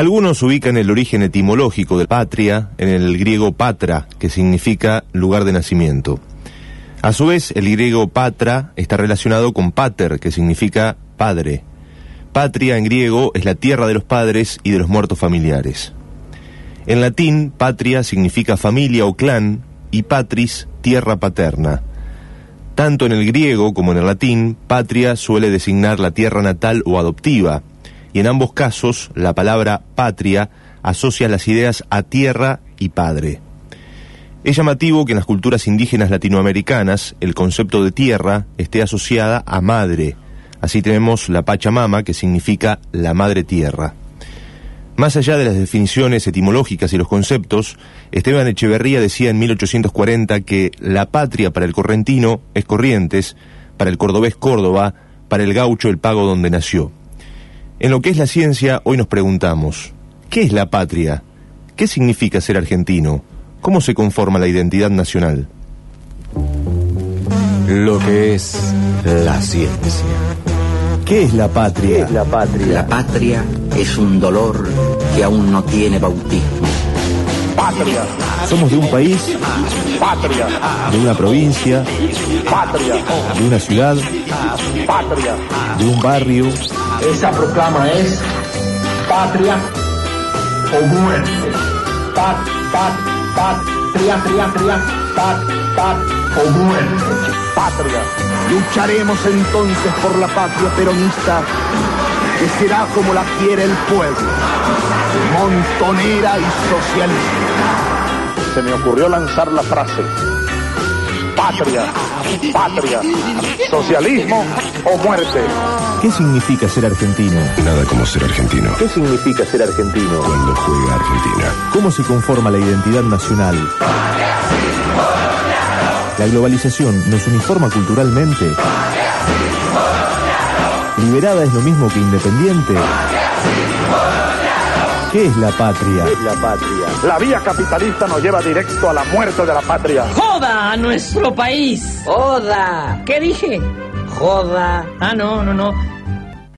Algunos ubican el origen etimológico de patria en el griego patra, que significa lugar de nacimiento. A su vez, el griego patra está relacionado con pater, que significa padre. Patria en griego es la tierra de los padres y de los muertos familiares. En latín, patria significa familia o clan y patris, tierra paterna. Tanto en el griego como en el latín, patria suele designar la tierra natal o adoptiva, y en ambos casos la palabra patria asocia las ideas a tierra y padre. Es llamativo que en las culturas indígenas latinoamericanas el concepto de tierra esté asociada a madre. Así tenemos la Pachamama, que significa la madre tierra. Más allá de las definiciones etimológicas y los conceptos, Esteban Echeverría decía en 1840 que la patria para el correntino es Corrientes, para el cordobés Córdoba, para el gaucho el pago donde nació. En lo que es la ciencia, hoy nos preguntamos, ¿qué es la patria? ¿Qué significa ser argentino? ¿Cómo se conforma la identidad nacional? Lo que es la ciencia. ¿Qué es la patria? la patria? La patria es un dolor que aún no tiene bautismo. Patria, Somos de un país, patria, de una provincia, patria, de una ciudad, patria. de un barrio. Esa proclama es patria o muerte. Pat, pat, patria, tria, tria, pat, pat o muerte. Patria, Lucharemos entonces por la patria peronista, que será como la quiere el pueblo, montonera y socialista. se me ocurrió lanzar la frase. Patria, patria, socialismo o muerte. ¿Qué significa ser argentino? Nada como ser argentino. ¿Qué significa ser argentino? Cuando juega Argentina. ¿Cómo se conforma la identidad nacional? La globalización nos uniforma culturalmente. ¿Liberada es lo mismo que independiente? ¿Qué es la patria? La patria. La vía capitalista nos lleva directo a la muerte de la patria. ¡Joda a nuestro país! ¡Joda! ¿Qué dije? ¡Joda! Ah, no, no, no.